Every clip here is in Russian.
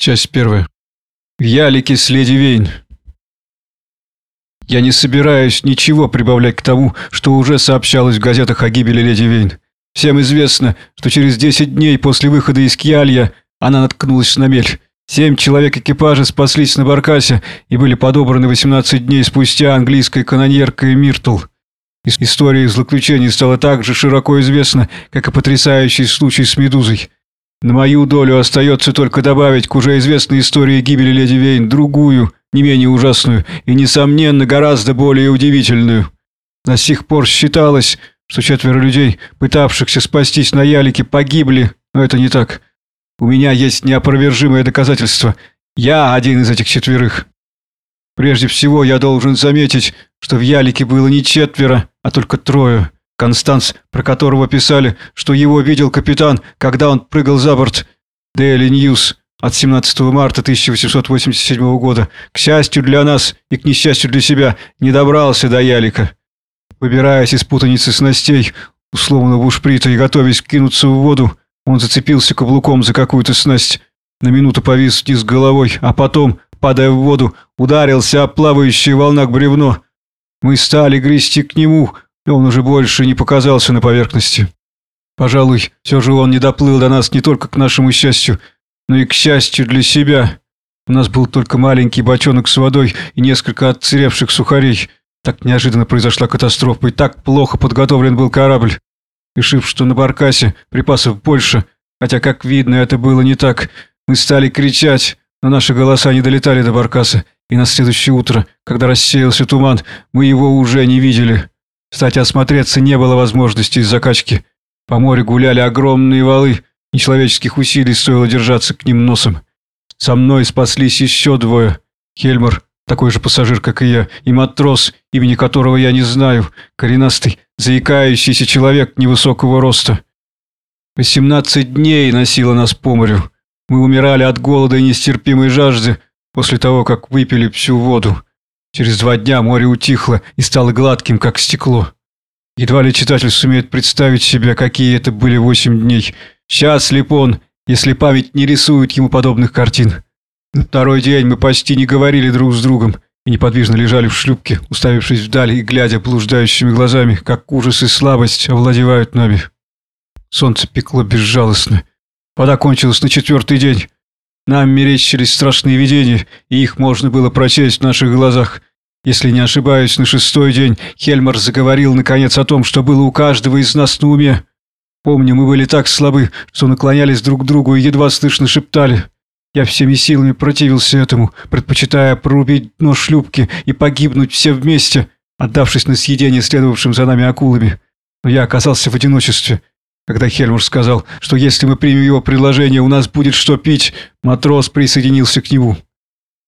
Часть первая. В ялике с леди Вейн. Я не собираюсь ничего прибавлять к тому, что уже сообщалось в газетах о гибели леди Вейн. Всем известно, что через 10 дней после выхода из Кьялья она наткнулась на мель. Семь человек экипажа спаслись на Баркасе и были подобраны 18 дней спустя английской канонеркой Миртл. История их злоключений стала так же широко известна, как и потрясающий случай с Медузой. На мою долю остается только добавить к уже известной истории гибели леди Вейн другую, не менее ужасную и, несомненно, гораздо более удивительную. До сих пор считалось, что четверо людей, пытавшихся спастись на ялике, погибли, но это не так. У меня есть неопровержимое доказательство. Я один из этих четверых. Прежде всего, я должен заметить, что в ялике было не четверо, а только трое. Констанс, про которого писали, что его видел капитан, когда он прыгал за борт. Daily News от 17 марта 1887 года. К счастью для нас и к несчастью для себя, не добрался до Ялика. Выбираясь из путаницы снастей, условно бушприта и готовясь кинуться в воду, он зацепился каблуком за какую-то снасть. На минуту повис вниз головой, а потом, падая в воду, ударился о плавающее в волнах бревно. Мы стали грести к нему, он уже больше не показался на поверхности. Пожалуй, все же он не доплыл до нас не только к нашему счастью, но и к счастью для себя. У нас был только маленький бочонок с водой и несколько отцеревших сухарей. Так неожиданно произошла катастрофа, и так плохо подготовлен был корабль. Решив, что на баркасе припасов больше, хотя, как видно, это было не так, мы стали кричать, но наши голоса не долетали до баркаса, и на следующее утро, когда рассеялся туман, мы его уже не видели. Кстати, осмотреться не было возможности из-за качки. По морю гуляли огромные валы, нечеловеческих усилий стоило держаться к ним носом. Со мной спаслись еще двое. Хельмар, такой же пассажир, как и я, и матрос, имени которого я не знаю, коренастый, заикающийся человек невысокого роста. Восемнадцать дней носило нас по морю. Мы умирали от голода и нестерпимой жажды после того, как выпили всю воду. Через два дня море утихло и стало гладким, как стекло. Едва ли читатель сумеет представить себе, какие это были восемь дней. Счастлив он, если память не рисует ему подобных картин. На второй день мы почти не говорили друг с другом и неподвижно лежали в шлюпке, уставившись вдали и глядя блуждающими глазами, как ужас и слабость овладевают нами. Солнце пекло безжалостно. Вода кончилась на четвертый день. Нам мерещились страшные видения, и их можно было прочесть в наших глазах. Если не ошибаюсь, на шестой день Хельмар заговорил наконец о том, что было у каждого из нас на уме. Помню, мы были так слабы, что наклонялись друг к другу и едва слышно шептали. Я всеми силами противился этому, предпочитая прорубить дно шлюпки и погибнуть все вместе, отдавшись на съедение следовавшим за нами акулами. Но я оказался в одиночестве, когда Хельмур сказал, что если мы примем его предложение, у нас будет что пить, матрос присоединился к нему.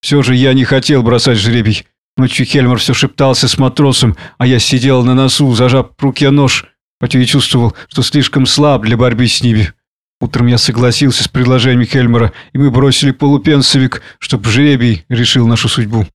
Все же я не хотел бросать жребий. Ночью Хельмар все шептался с матросом, а я сидел на носу, зажав в руке нож, хотя и чувствовал, что слишком слаб для борьбы с ними. Утром я согласился с предложением Хельмара, и мы бросили полупенсовик, чтобы жребий решил нашу судьбу.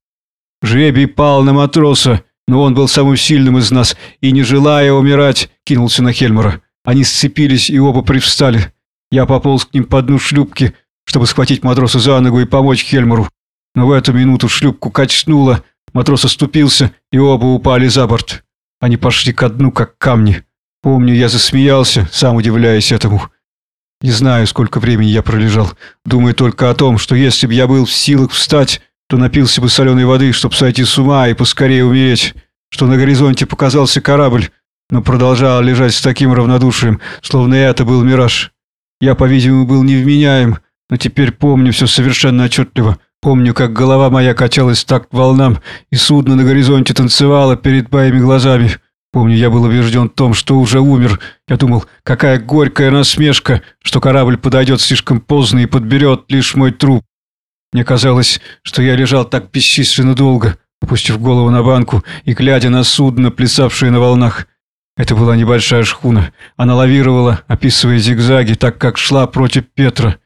Жребий пал на матроса, но он был самым сильным из нас, и, не желая умирать, кинулся на Хельмара. Они сцепились и оба привстали. Я пополз к ним по дну шлюпки, чтобы схватить матроса за ногу и помочь Хельмару. Но в эту минуту шлюпку качнуло, матрос оступился, и оба упали за борт. Они пошли ко дну, как камни. Помню, я засмеялся, сам удивляясь этому. Не знаю, сколько времени я пролежал, думая только о том, что если бы я был в силах встать, то напился бы соленой воды, чтобы сойти с ума и поскорее умереть, что на горизонте показался корабль, но продолжал лежать с таким равнодушием, словно это был мираж. Я, по-видимому, был невменяем, но теперь помню все совершенно отчетливо. Помню, как голова моя качалась так волнам, и судно на горизонте танцевало перед моими глазами. Помню, я был убежден в том, что уже умер. Я думал, какая горькая насмешка, что корабль подойдет слишком поздно и подберет лишь мой труп. Мне казалось, что я лежал так бесчисленно долго, опустив голову на банку и глядя на судно, плясавшее на волнах. Это была небольшая шхуна. Она лавировала, описывая зигзаги, так как шла против Петра.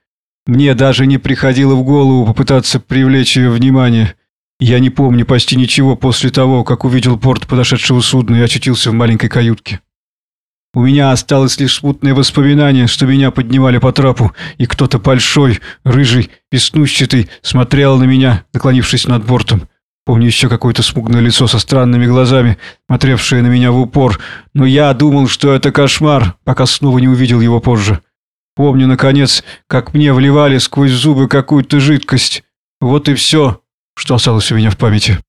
Мне даже не приходило в голову попытаться привлечь ее внимание. Я не помню почти ничего после того, как увидел порт подошедшего судна и очутился в маленькой каютке. У меня осталось лишь смутное воспоминание, что меня поднимали по трапу, и кто-то большой, рыжий, веснущатый смотрел на меня, наклонившись над бортом. Помню еще какое-то смугное лицо со странными глазами, смотревшее на меня в упор, но я думал, что это кошмар, пока снова не увидел его позже. Помню, наконец, как мне вливали сквозь зубы какую-то жидкость. Вот и все, что осталось у меня в памяти.